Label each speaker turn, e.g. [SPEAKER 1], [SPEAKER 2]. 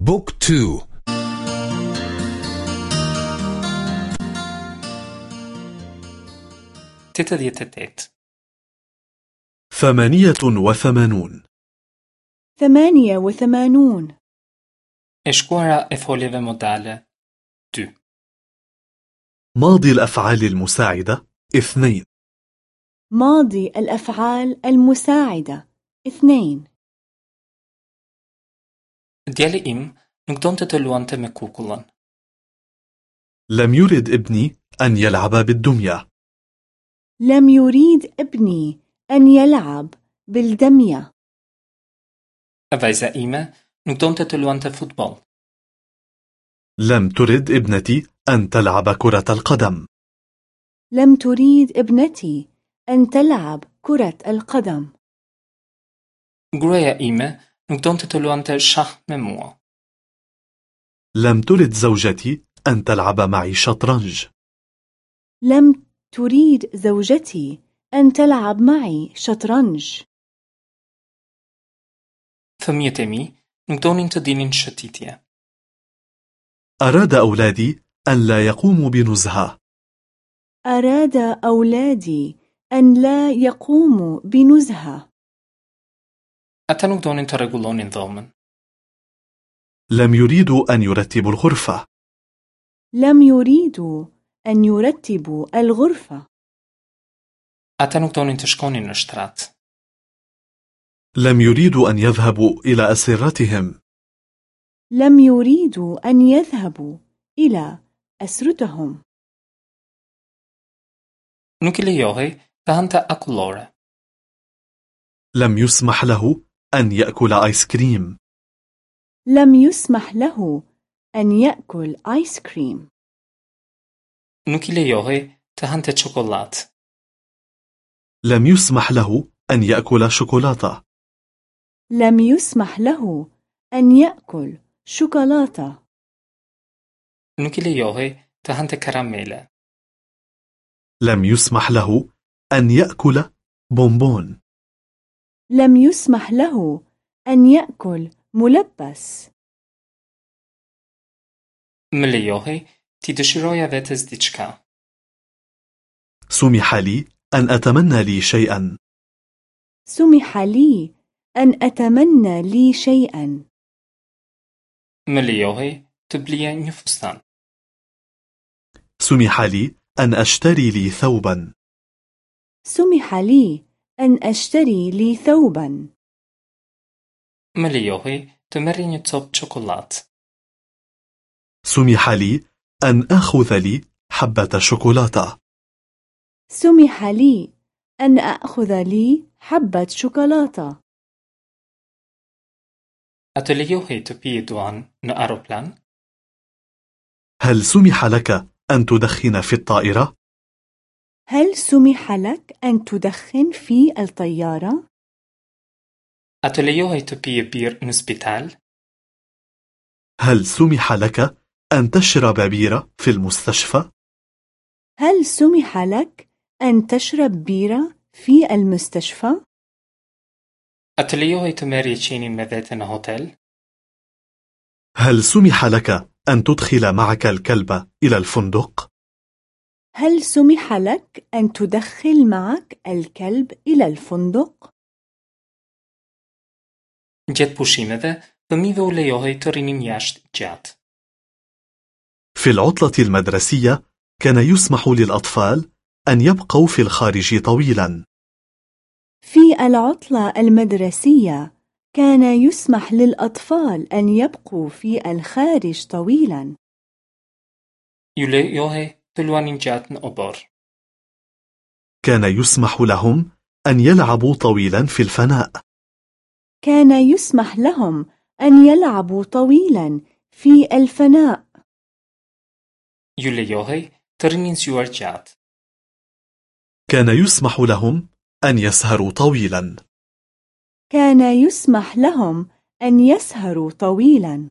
[SPEAKER 1] book two.
[SPEAKER 2] تتديتتات
[SPEAKER 3] ثمانية وثمانون.
[SPEAKER 4] ثمانية وثمانون.
[SPEAKER 2] e shkuara e foljeve modale.
[SPEAKER 3] dy ماضي الأفعال المساعدة؟ اثنين.
[SPEAKER 4] ماضي الأفعال المساعدة. اثنين.
[SPEAKER 2] Djali im nuk donte të luante me kukullën.
[SPEAKER 3] لم يرد ابني أن يلعب بالدمية
[SPEAKER 4] لم يريد ابني أن يلعب بالدمية
[SPEAKER 2] vajza ime nuk donte të luante futboll.
[SPEAKER 3] لم ترد ابنتي أن تلعب كرة القدم
[SPEAKER 4] لم تريد ابنتي أن تلعب كرة القدم
[SPEAKER 2] Gruaja ime nuk donte të luante shah me mua.
[SPEAKER 3] لم ترد زوجتي أن تلعب معي شطرنج
[SPEAKER 4] لم تريد زوجتي أن تلعب معي شطرنج
[SPEAKER 2] Fëmijët e mi nuk donin të dinin shëtitje.
[SPEAKER 3] أراد أولادي أن لا يقوموا بنزهة
[SPEAKER 4] أراد أولادي أن لا يقوموا بنزهة
[SPEAKER 2] Donin të rregullonin dhomën.
[SPEAKER 3] لم يريدوا أن يرتبوا الغرفة
[SPEAKER 4] لم يريدوا أن يرتبوا الغرفة
[SPEAKER 2] të shkonin në shtrat.
[SPEAKER 3] لم يريدوا أن يذهبوا إلى أسرتهم
[SPEAKER 4] لم يريدوا أن يذهبوا إلى أسرتهم
[SPEAKER 2] lejohej të hante akullore.
[SPEAKER 3] لم يسمح له أن يأكل آيس كريم
[SPEAKER 4] لم يسمح له أن يأكل آيس كريم
[SPEAKER 2] të hante çokollatë.
[SPEAKER 3] لم يسمح له أن يأكل شوكولاتة.
[SPEAKER 4] لم يسمح له أن يأكل شوكولاتة.
[SPEAKER 2] Nuk i lejohej të hante karamele.
[SPEAKER 3] لم يسمح له أن يأكل بونبون.
[SPEAKER 4] لم يسمح له أن يأكل ملبس
[SPEAKER 2] ti dëshiroja vetes diçka.
[SPEAKER 3] سمح لي أن أتمنى لي شيئا
[SPEAKER 4] سمح لي أن أتمنى لي شيئا
[SPEAKER 2] blija një fustan.
[SPEAKER 3] سمح لي أن أشتري لي ثوبا
[SPEAKER 4] سمح لي أن أشتري لي ثوبا
[SPEAKER 2] merrja një copë çokollatë.
[SPEAKER 3] سمح لي أن أخذ لي حبة شوكولاتة
[SPEAKER 4] سمح لي أن أخذ لي حبة شوكولاتة
[SPEAKER 2] pije duan në aeroplan?
[SPEAKER 3] هل سمح لك أن تدخن في الطائرة؟
[SPEAKER 4] هل سمح لك أن تدخن في الطيارة؟
[SPEAKER 2] Në spital?
[SPEAKER 3] هل سمح لك أن تشرب بيرة في المستشفى؟
[SPEAKER 4] هل سمح لك أن تشرب بيرة في المستشفى؟
[SPEAKER 2] A të lejohej të merrje qenin me vete në hotel?
[SPEAKER 3] هل سمح لك أن تدخل معك الكلب إلى الفندق؟
[SPEAKER 4] هل سمح لك أن تدخل معك الكلب إلى الفندق؟
[SPEAKER 2] Gjatë pushimeve, fëmijëve u lejohej të rinin jashtë gjatë.
[SPEAKER 3] في العطلة المدرسية كان يسمح للأطفال أن يبقوا في الخارج طويلا
[SPEAKER 4] في العطلة المدرسية كان يسمح للأطفال أن يبقوا في الخارج طويلا
[SPEAKER 2] Ju lejohej në obor.
[SPEAKER 3] كان يسمح لهم أن يلعبوا طويلا في الفناء
[SPEAKER 4] كان يسمح لهم أن يلعبوا طويلا في الفناء
[SPEAKER 2] rinin zgjuar gjatë.
[SPEAKER 3] كان يسمح لهم أن يسهروا طويلا
[SPEAKER 4] كان يسمح لهم أن يسهروا طويلا